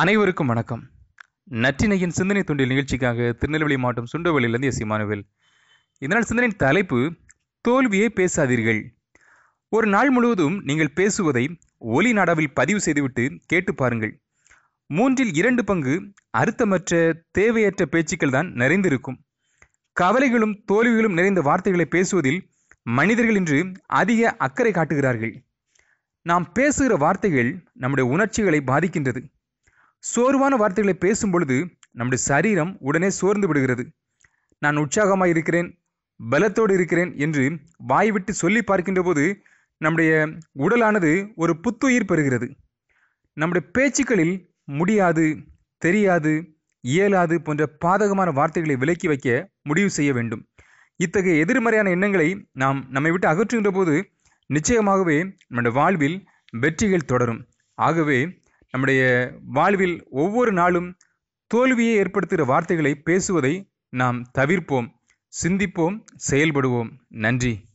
அனைவருக்கும் வணக்கம். நற்றினையின் சிந்தனை தொண்டில் நிகழ்ச்சிக்காக திருநெல்வேலி மாவட்டம் சுண்டவளியிலிருந்து எஸ். இமானுவேல் இதனால் சிந்தனையின் தலைப்பு தோல்வியே பேசாதீர்கள். ஒரு நாள் முழுவதும் நீங்கள் பேசுவதை ஒலி நாடாவில் பதிவு செய்துவிட்டு கேட்டு பாருங்கள். மூன்றில் இரண்டு பங்கு அர்த்தமற்ற தேவையற்ற பேச்சுக்கள் தான் நிறைந்திருக்கும். கவலைகளும் தோல்விகளும் நிறைந்த வார்த்தைகளை பேசுவதில் மனிதர்கள் இன்று அதிக அக்கறை காட்டுகிறார்கள். நாம் பேசுகிற வார்த்தைகள் நம்முடைய உணர்ச்சிகளை பாதிக்கின்றது. சோர்வான வார்த்தைகளை பேசும் பொழுது நம்முடைய சரீரம் உடனே சோர்ந்து விடுகிறது. நான் உற்சாகமாக இருக்கிறேன் பலத்தோடு இருக்கிறேன் என்று வாய் விட்டு சொல்லி பார்க்கின்ற போது நம்முடைய உடலானது ஒரு புத்துயிர் பெறுகிறது. நம்முடைய பேச்சுக்களில் முடியாது தெரியாது இயலாது போன்ற பாதகமான வார்த்தைகளை விலக்கி வைக்க முடிவு செய்ய வேண்டும். இத்தகைய எதிர்மறையான எண்ணங்களை நாம் நம்மை விட்டு அகற்றுகின்ற போது நிச்சயமாகவே நம்முடைய வாழ்வில் வெற்றிகள் தொடரும். ஆகவே நம்முடைய வாழ்வில் ஒவ்வொரு நாளும் தோல்வியை ஏற்படுத்துகிற வார்த்தைகளை பேசுவதை நாம் தவிர்ப்போம் சிந்திப்போம் செயல்படுவோம். நன்றி.